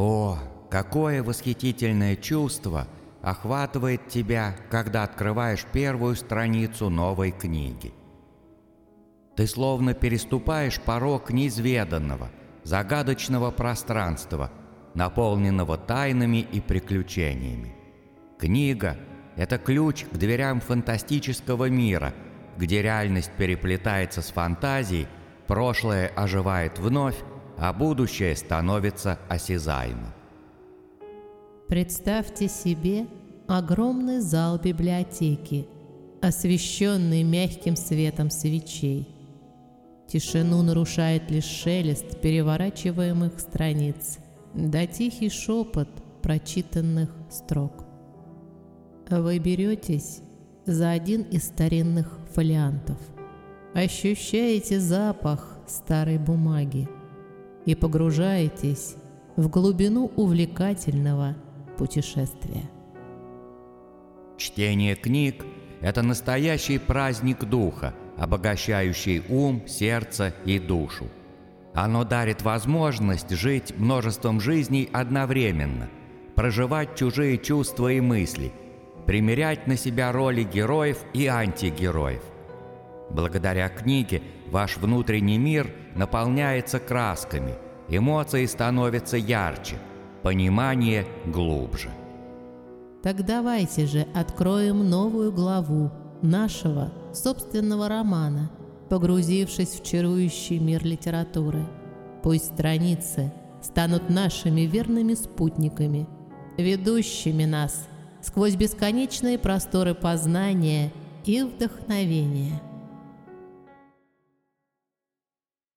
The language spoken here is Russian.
О, какое восхитительное чувство охватывает тебя, когда открываешь первую страницу новой книги. Ты словно переступаешь порог неизведанного, загадочного пространства, наполненного тайнами и приключениями. Книга – это ключ к дверям фантастического мира, где реальность переплетается с фантазией, прошлое оживает вновь, а будущее становится осязаемым. Представьте себе огромный зал библиотеки, освещенный мягким светом свечей. Тишину нарушает лишь шелест переворачиваемых страниц, да тихий шепот прочитанных строк. Вы беретесь за один из старинных фолиантов, ощущаете запах старой бумаги и погружаетесь в глубину увлекательного путешествия. Чтение книг – это настоящий праздник духа, обогащающий ум, сердце и душу. Оно дарит возможность жить множеством жизней одновременно, проживать чужие чувства и мысли, примерять на себя роли героев и антигероев. Благодаря книге ваш внутренний мир наполняется красками, эмоции становятся ярче, понимание глубже. Так давайте же откроем новую главу нашего собственного романа, погрузившись в чарующий мир литературы. Пусть страницы станут нашими верными спутниками, ведущими нас сквозь бесконечные просторы познания и вдохновения.